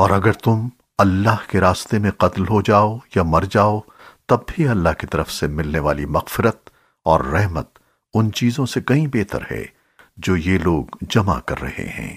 اور اگر تم اللہ کے راستے میں قتل ہو جاؤ یا مر جاؤ، تب بھی اللہ کی طرف سے ملنے والی مغفرت اور رحمت ان چیزوں سے کہیں بہتر ہے جو یہ لوگ جمع کر رہے ہیں۔